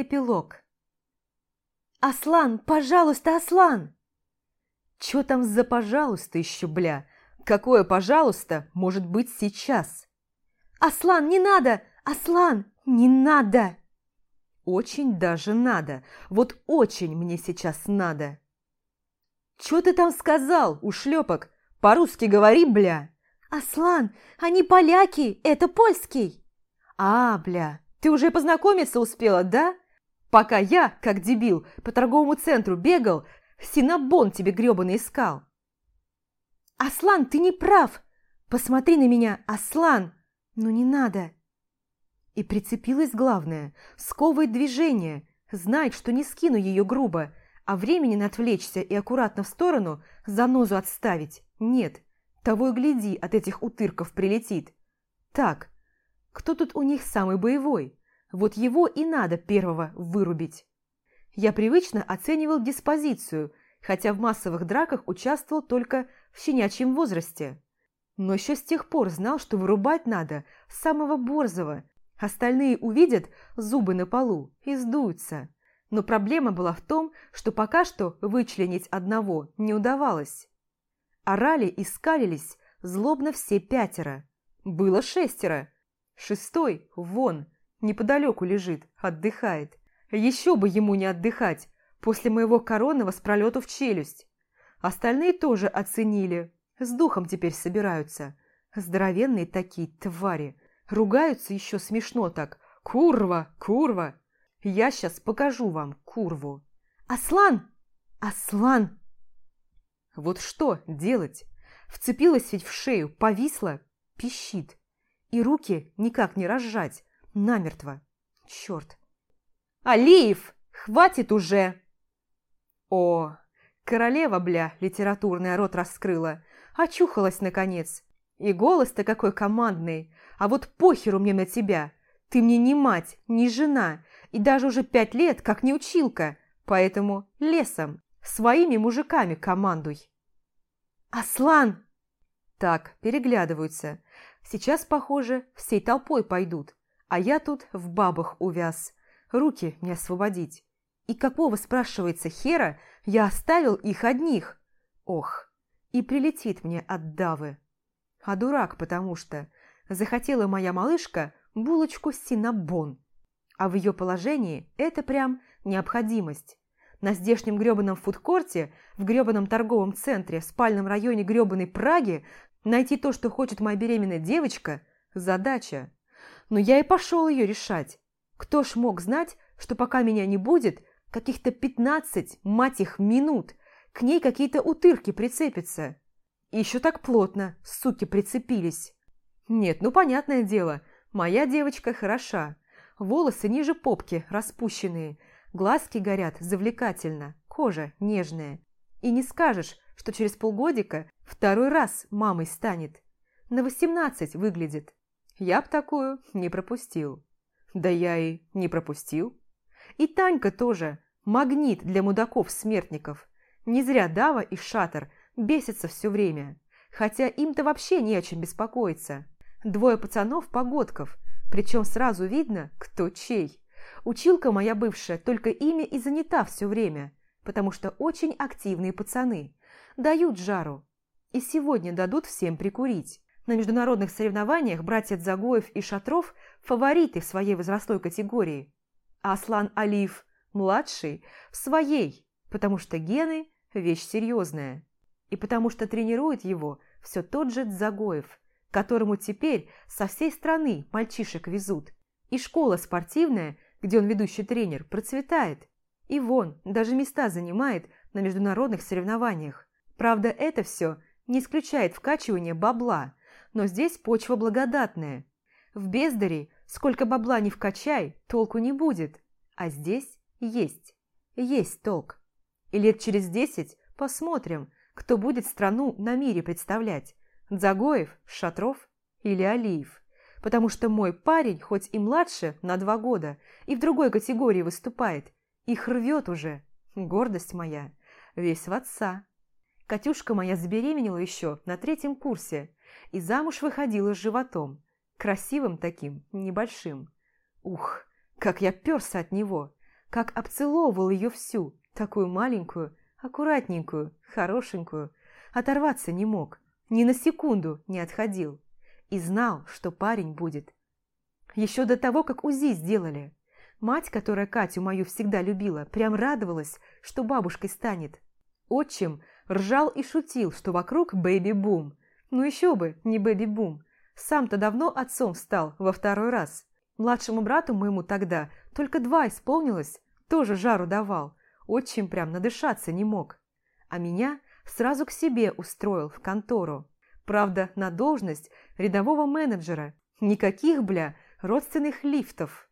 Эпилог. «Аслан, пожалуйста, Аслан!» «Чё там за пожалуйста еще, бля? Какое пожалуйста может быть сейчас?» «Аслан, не надо! Аслан, не надо!» «Очень даже надо. Вот очень мне сейчас надо!» «Чё ты там сказал, ушлепок? По-русски говори, бля!» «Аслан, они поляки, это польский!» «А, бля, ты уже познакомиться успела, да? Пока я, как дебил, по торговому центру бегал, синабон тебе грёбаный искал!» «Аслан, ты не прав! Посмотри на меня, Аслан! Ну не надо!» И прицепилась главное, сковывает движение, знает, что не скину ее грубо, а времени на отвлечься и аккуратно в сторону занозу отставить нет. Того и гляди, от этих утырков прилетит. Так, кто тут у них самый боевой? Вот его и надо первого вырубить. Я привычно оценивал диспозицию, хотя в массовых драках участвовал только в щенячьем возрасте. Но еще с тех пор знал, что вырубать надо самого борзого. Остальные увидят зубы на полу и сдуются. Но проблема была в том, что пока что вычленить одного не удавалось. Орали и скалились злобно все пятеро. Было шестеро. Шестой, вон, неподалеку лежит, отдыхает. Еще бы ему не отдыхать после моего коронного с пролету в челюсть. Остальные тоже оценили. С духом теперь собираются. Здоровенные такие твари. Ругаются еще смешно так. Курва, курва. Я сейчас покажу вам курву. Аслан! Аслан! Вот что делать? Вцепилась ведь в шею, повисла, пищит. И руки никак не разжать, намертво. Черт. Алиев, хватит уже! О, королева, бля, литературная рот раскрыла. Очухалась, наконец. И голос-то какой командный. А вот похеру мне на тебя. Ты мне не мать, не жена, и даже уже пять лет как не училка, поэтому лесом, своими мужиками командуй. «Аслан!» Так, переглядываются. Сейчас, похоже, всей толпой пойдут, а я тут в бабах увяз. Руки мне освободить. И какого, спрашивается, хера я оставил их одних? Ох, и прилетит мне от давы. А дурак, потому что захотела моя малышка булочку синабон. А в ее положении это прям необходимость. На здешнем грёбаном фудкорте, в грёбаном торговом центре, в спальном районе грёбаной Праги найти то, что хочет моя беременная девочка – задача. Но я и пошел ее решать. Кто ж мог знать, что пока меня не будет, каких-то пятнадцать, мать их, минут, к ней какие-то утырки прицепятся. И еще так плотно, суки, прицепились. Нет, ну понятное дело, моя девочка хороша. Волосы ниже попки, распущенные, глазки горят завлекательно, кожа нежная. И не скажешь, что через полгодика второй раз мамой станет. На восемнадцать выглядит. Я б такую не пропустил. Да я и не пропустил. И Танька тоже магнит для мудаков-смертников. Не зря Дава и Шатер бесятся все время. Хотя им-то вообще не о чем беспокоиться. Двое пацанов-погодков – причем сразу видно, кто чей. Училка моя бывшая только ими и занята все время, потому что очень активные пацаны. Дают жару. И сегодня дадут всем прикурить. На международных соревнованиях братья Загоев и Шатров – фавориты в своей возрастной категории. А Аслан Алиев – младший – в своей, потому что гены – вещь серьезная. И потому что тренирует его все тот же Дзагоев – которому теперь со всей страны мальчишек везут. И школа спортивная, где он ведущий тренер, процветает. И вон, даже места занимает на международных соревнованиях. Правда, это все не исключает вкачивание бабла, но здесь почва благодатная. В бездаре сколько бабла не вкачай, толку не будет. А здесь есть. Есть толк. И лет через десять посмотрим, кто будет страну на мире представлять. Дзагоев, Шатров или Алиев. Потому что мой парень, хоть и младше на два года, и в другой категории выступает, их рвет уже. Гордость моя. Весь в отца. Катюшка моя забеременела еще на третьем курсе и замуж выходила с животом. Красивым таким, небольшим. Ух, как я перся от него. как обцеловывал ее всю, такую маленькую, аккуратненькую, хорошенькую. Оторваться не мог, ни на секунду не отходил. И знал, что парень будет. Еще до того, как УЗИ сделали. Мать, которая Катю мою всегда любила, прям радовалась, что бабушкой станет. Отчим ржал и шутил, что вокруг бэби-бум. Ну еще бы, не бэби-бум. Сам-то давно отцом стал во второй раз. Младшему брату моему тогда только два исполнилось, тоже жару давал. Отчим прям надышаться не мог. А меня сразу к себе устроил в контору. Правда, на должность рядового менеджера. Никаких, бля, родственных лифтов.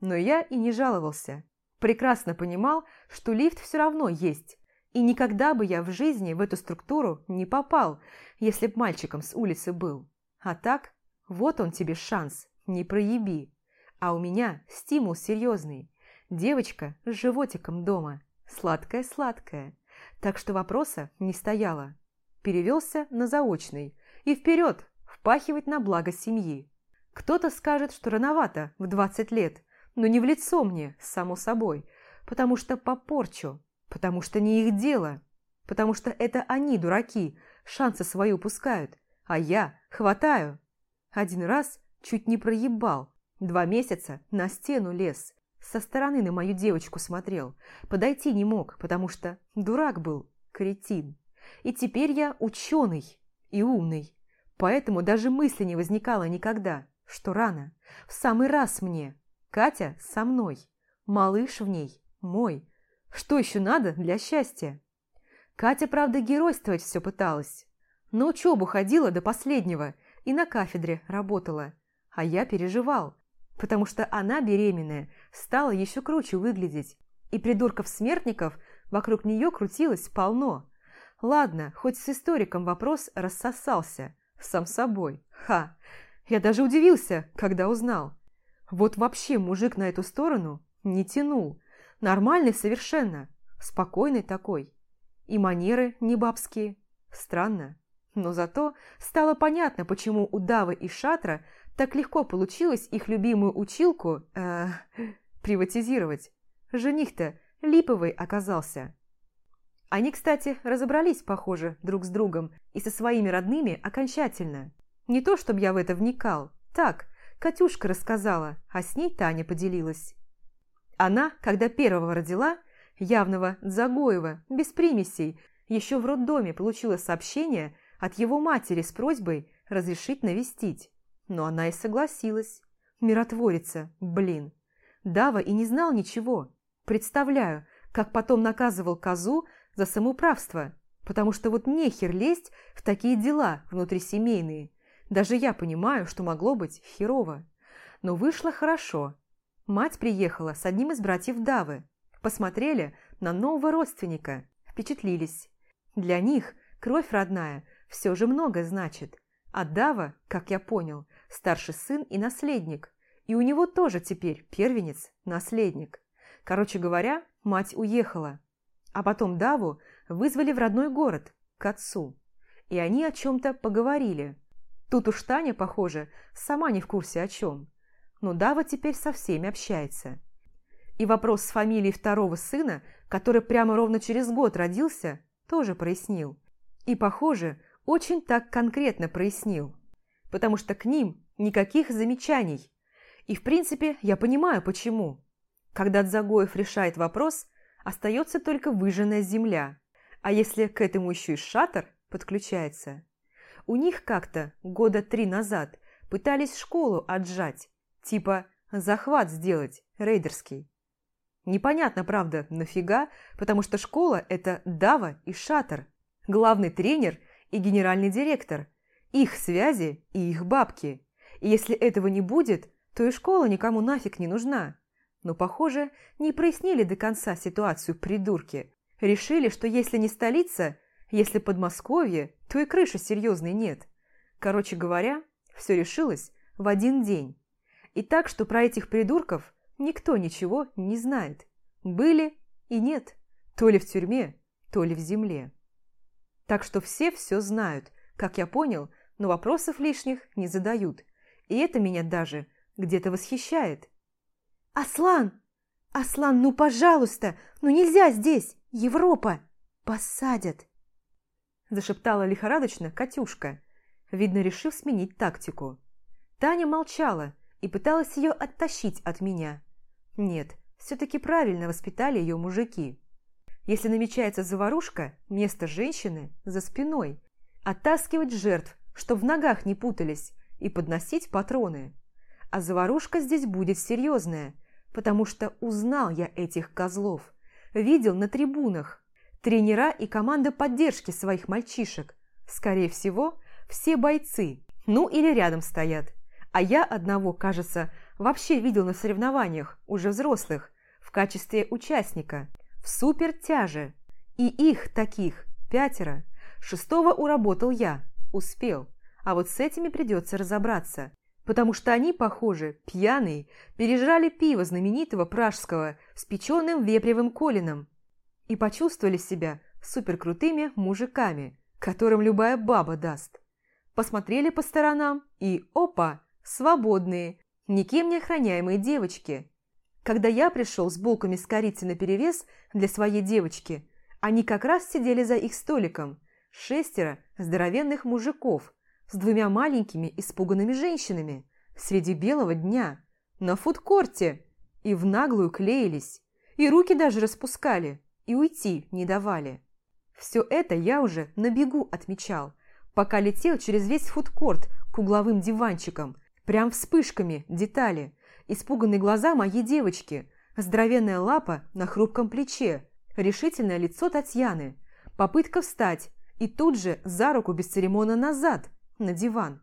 Но я и не жаловался. Прекрасно понимал, что лифт все равно есть. И никогда бы я в жизни в эту структуру не попал, если б мальчиком с улицы был. А так, вот он тебе шанс, не проеби. А у меня стимул серьезный. Девочка с животиком дома. Сладкая-сладкая. Так что вопроса не стояло. Перевелся на заочный. И вперед, впахивать на благо семьи. Кто-то скажет, что рановато, в 20 лет, но не в лицо мне, само собой, потому что попорчу, потому что не их дело, потому что это они, дураки, шансы свои упускают, а я хватаю. Один раз чуть не проебал, два месяца на стену лез, со стороны на мою девочку смотрел, подойти не мог, потому что дурак был, кретин. И теперь я ученый и умный, поэтому даже мысли не возникало никогда, что рано, в самый раз мне. Катя со мной, малыш в ней мой. Что еще надо для счастья? Катя, правда, геройствовать все пыталась. На учебу ходила до последнего и на кафедре работала. А я переживал, потому что она, беременная, стала еще круче выглядеть. И придурков-смертников вокруг нее крутилось полно. Ладно, хоть с историком вопрос рассосался. Сам собой. Ха! Я даже удивился, когда узнал. Вот вообще мужик на эту сторону не тянул. Нормальный совершенно. Спокойный такой. И манеры не бабские. Странно. Но зато стало понятно, почему у Давы и Шатра так легко получилось их любимую училку э, приватизировать. Жених-то липовый оказался. Они, кстати, разобрались, похоже, друг с другом и со своими родными окончательно. Не то, чтобы я в это вникал. Так, Катюшка рассказала, а с ней Таня поделилась. Она, когда первого родила, явного Дзагоева, без примесей, еще в роддоме получила сообщение от его матери с просьбой разрешить навестить. Но она и согласилась. Миротворица, блин. Дава и не знал ничего. Представляю, как потом наказывал козу за самоуправство, потому что вот нехер лезть в такие дела внутрисемейные. Даже я понимаю, что могло быть херово. Но вышло хорошо. Мать приехала с одним из братьев Давы. Посмотрели на нового родственника, впечатлились. Для них кровь родная все же много значит. А Дава, как я понял, старший сын и наследник. И у него тоже теперь первенец, наследник. Короче говоря, мать уехала. А потом Даву вызвали в родной город, к отцу. И они о чем-то поговорили. Тут уж Таня, похоже, сама не в курсе о чем. Но Дава теперь со всеми общается. И вопрос с фамилией второго сына, который прямо ровно через год родился, тоже прояснил. И, похоже, очень так конкретно прояснил. Потому что к ним никаких замечаний. И, в принципе, я понимаю, почему. Когда Дзагоев решает вопрос, остается только выжженная земля. А если к этому еще и шатер подключается – у них как-то года три назад пытались школу отжать, типа захват сделать, рейдерский. Непонятно, правда, нафига, потому что школа – это Дава и Шатер, главный тренер и генеральный директор, их связи и их бабки. И если этого не будет, то и школа никому нафиг не нужна. Но, похоже, не прояснили до конца ситуацию придурки. Решили, что если не столица, если Подмосковье, то и крыши серьезной нет. Короче говоря, все решилось в один день. И так, что про этих придурков никто ничего не знает. Были и нет, то ли в тюрьме, то ли в земле. Так что все все знают, как я понял, но вопросов лишних не задают. И это меня даже где-то восхищает. «Аслан!» «Аслан, ну пожалуйста! Ну нельзя здесь! Европа! Посадят!» Зашептала лихорадочно Катюшка, видно, решив сменить тактику. Таня молчала и пыталась ее оттащить от меня. Нет, все-таки правильно воспитали ее мужики. Если намечается заварушка, место женщины за спиной. Оттаскивать жертв, чтоб в ногах не путались, и подносить патроны. А заварушка здесь будет серьезная, потому что узнал я этих козлов. Видел на трибунах. Тренера и команда поддержки своих мальчишек. Скорее всего, все бойцы, ну или рядом стоят. А я одного, кажется, вообще видел на соревнованиях, уже взрослых, в качестве участника, в супертяже. И их таких пятеро. Шестого уработал я, успел. А вот с этими придется разобраться, потому что они, похоже, пьяные, пережрали пиво знаменитого пражского с печеным вепревым колином и почувствовали себя суперкрутыми мужиками, которым любая баба даст. Посмотрели по сторонам и, опа, свободные, никем не охраняемые девочки. Когда я пришел с булками с корицей наперевес для своей девочки, они как раз сидели за их столиком, шестеро здоровенных мужиков с двумя маленькими испуганными женщинами среди белого дня на фудкорте и в наглую клеились, и руки даже распускали, и уйти не давали. Все это я уже на бегу отмечал, пока летел через весь фудкорт к угловым диванчикам, прям вспышками детали, испуганные глаза моей девочки, здоровенная лапа на хрупком плече, решительное лицо Татьяны, попытка встать. И тут же за руку без церемона назад, на диван.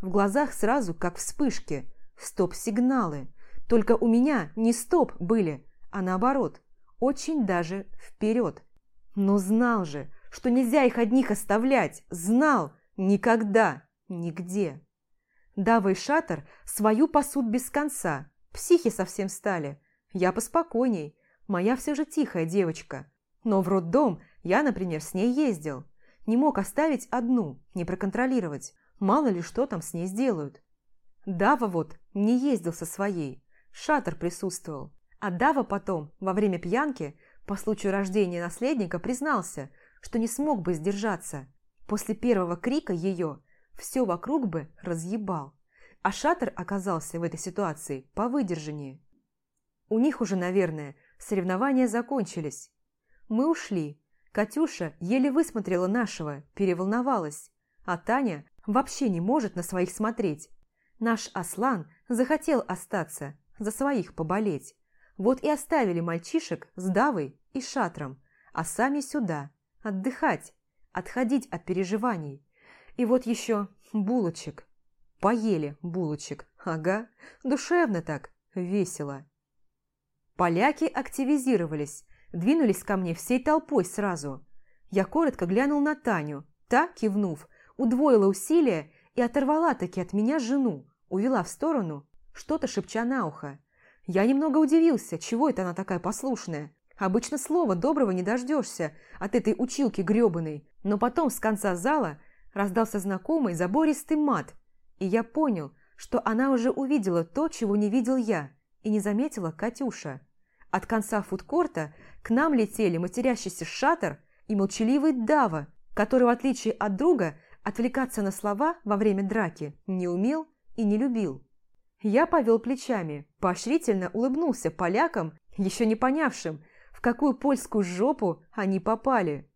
В глазах сразу, как вспышки, стоп-сигналы. Только у меня не стоп были, а наоборот, очень даже вперед. Но знал же, что нельзя их одних оставлять, знал, никогда, нигде. Дава и Шатер свою пасут без конца, психи совсем стали. Я поспокойней, моя все же тихая девочка. Но в роддом я, например, с ней ездил. Не мог оставить одну, не проконтролировать. Мало ли что там с ней сделают. Дава вот не ездил со своей. Шатер присутствовал. А Дава потом, во время пьянки, по случаю рождения наследника, признался, что не смог бы сдержаться. После первого крика ее все вокруг бы разъебал. А Шатер оказался в этой ситуации повыдержаннее. У них уже, наверное, соревнования закончились. Мы ушли, Катюша еле высмотрела нашего, переволновалась, а Таня вообще не может на своих смотреть. Наш Аслан захотел остаться, за своих поболеть. Вот и оставили мальчишек с Давой и Шатром, а сами сюда, отдыхать, отходить от переживаний. И вот еще булочек. Поели булочек, ага, душевно так, весело. Поляки активизировались, двинулись ко мне всей толпой сразу. Я коротко глянул на Таню, та, кивнув, удвоила усилия и оторвала таки от меня жену, увела в сторону, что-то шепча на ухо. Я немного удивился, чего это она такая послушная. Обычно слова доброго не дождешься от этой училки гребаной, но потом с конца зала раздался знакомый забористый мат, и я понял, что она уже увидела то, чего не видел я, и не заметила Катюша. От конца фудкорта к нам летели матерящийся шатер и молчаливый Дава, который, в отличие от друга, отвлекаться на слова во время драки не умел и не любил. Я повел плечами, поощрительно улыбнулся полякам, еще не понявшим, в какую польскую жопу они попали,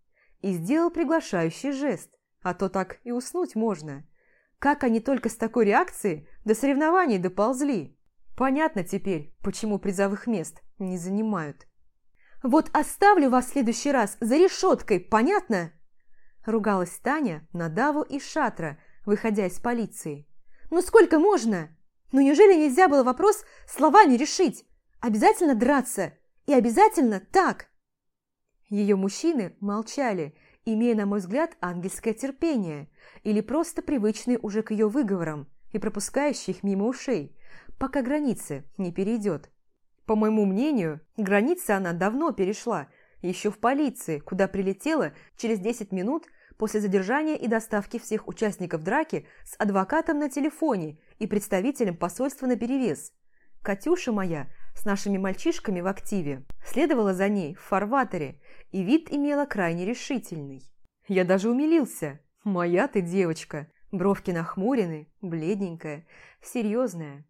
и сделал приглашающий жест, а то так и уснуть можно. Как они только с такой реакцией до соревнований доползли. Понятно теперь, почему призовых мест не занимают. «Вот оставлю вас в следующий раз за решеткой, понятно?» Ругалась Таня на Даву и Шатра, выходя из полиции. «Ну сколько можно? Ну неужели нельзя было вопрос словами решить? Обязательно драться? И обязательно так?» Ее мужчины молчали, имея, на мой взгляд, ангельское терпение или просто привычные уже к ее выговорам и пропускающие их мимо ушей, пока границы не перейдет. По моему мнению, границы она давно перешла, еще в полиции, куда прилетела через 10 минут после задержания и доставки всех участников драки с адвокатом на телефоне и представителем посольства наперевес. Катюша моя с нашими мальчишками в активе, следовала за ней в фарватере и вид имела крайне решительный. Я даже умилился. Моя ты девочка, бровки нахмурены, бледненькая, серьезная.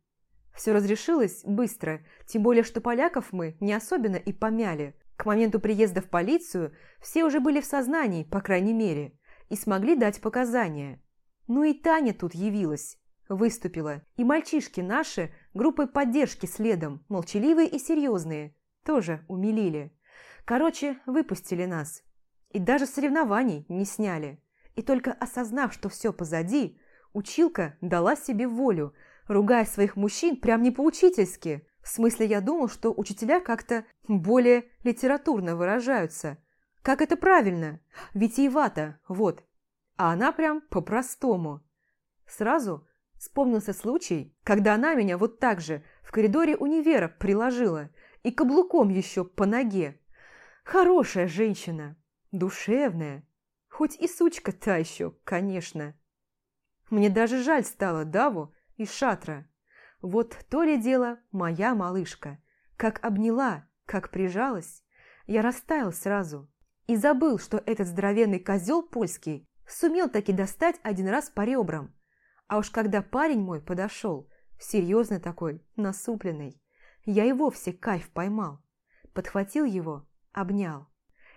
Все разрешилось быстро, тем более, что поляков мы не особенно и помяли. К моменту приезда в полицию все уже были в сознании, по крайней мере, и смогли дать показания. Ну и Таня тут явилась, выступила, и мальчишки наши группой поддержки следом, молчаливые и серьезные, тоже умилили. Короче, выпустили нас. И даже соревнований не сняли. И только осознав, что все позади, училка дала себе волю – ругая своих мужчин прям не по-учительски. В смысле, я думал, что учителя как-то более литературно выражаются. Как это правильно? Витиевато, вот. А она прям по-простому. Сразу вспомнился случай, когда она меня вот так же в коридоре универа приложила и каблуком еще по ноге. Хорошая женщина, душевная, хоть и сучка та еще, конечно. Мне даже жаль стало Даву, из шатра. Вот то ли дело моя малышка. Как обняла, как прижалась, я растаял сразу. И забыл, что этот здоровенный козел польский сумел таки достать один раз по ребрам. А уж когда парень мой подошел, серьезный такой, насупленный, я и вовсе кайф поймал. Подхватил его, обнял.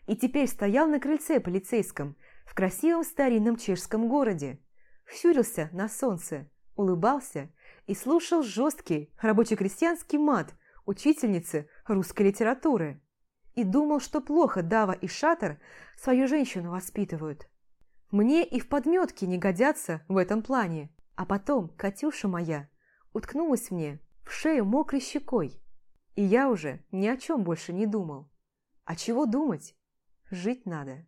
И теперь стоял на крыльце полицейском в красивом старинном чешском городе. Щурился на солнце, улыбался и слушал жесткий рабоче-крестьянский мат учительницы русской литературы и думал, что плохо Дава и Шатер свою женщину воспитывают. Мне и в подметке не годятся в этом плане. А потом Катюша моя уткнулась мне в шею мокрой щекой, и я уже ни о чем больше не думал. А чего думать? Жить надо.